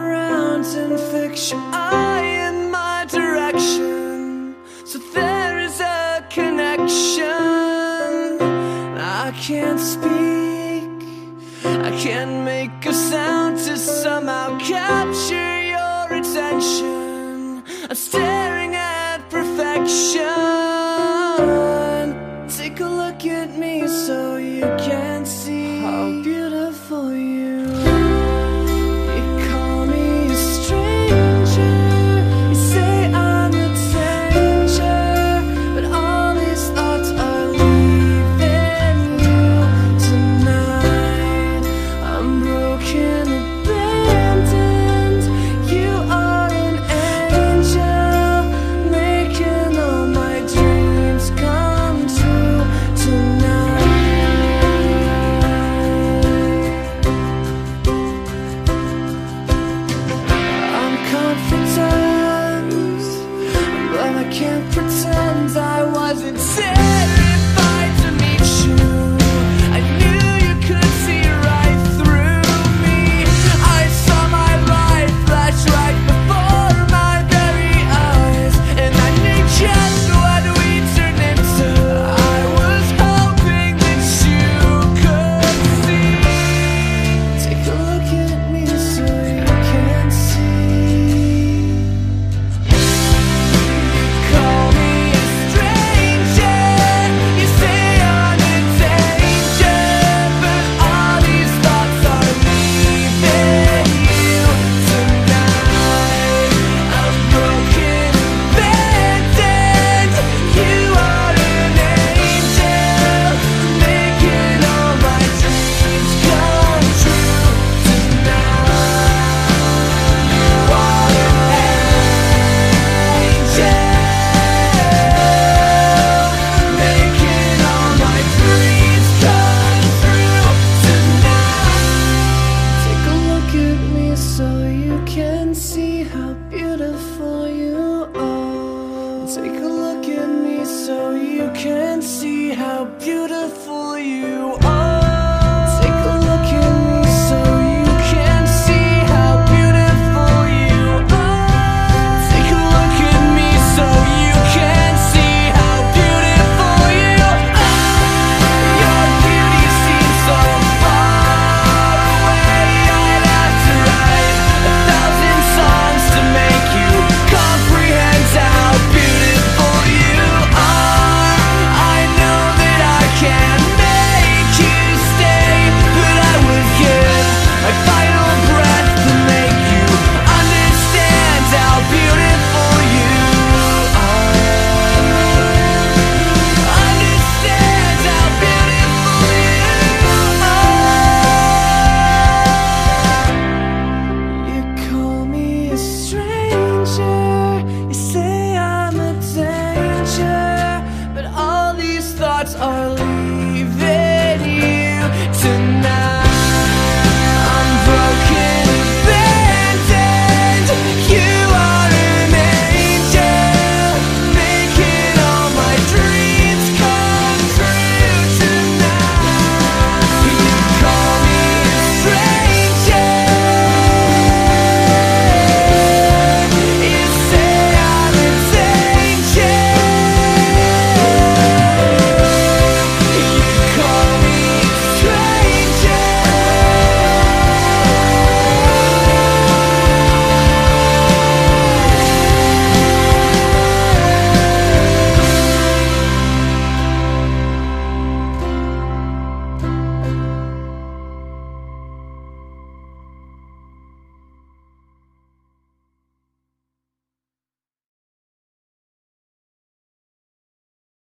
around and fix your eye in my direction. So there is a connection. I can't speak, I can't make a sound to somehow capture your attention. I stay. can't see how beautiful you are. Take a look at me so you can see how beautiful you are.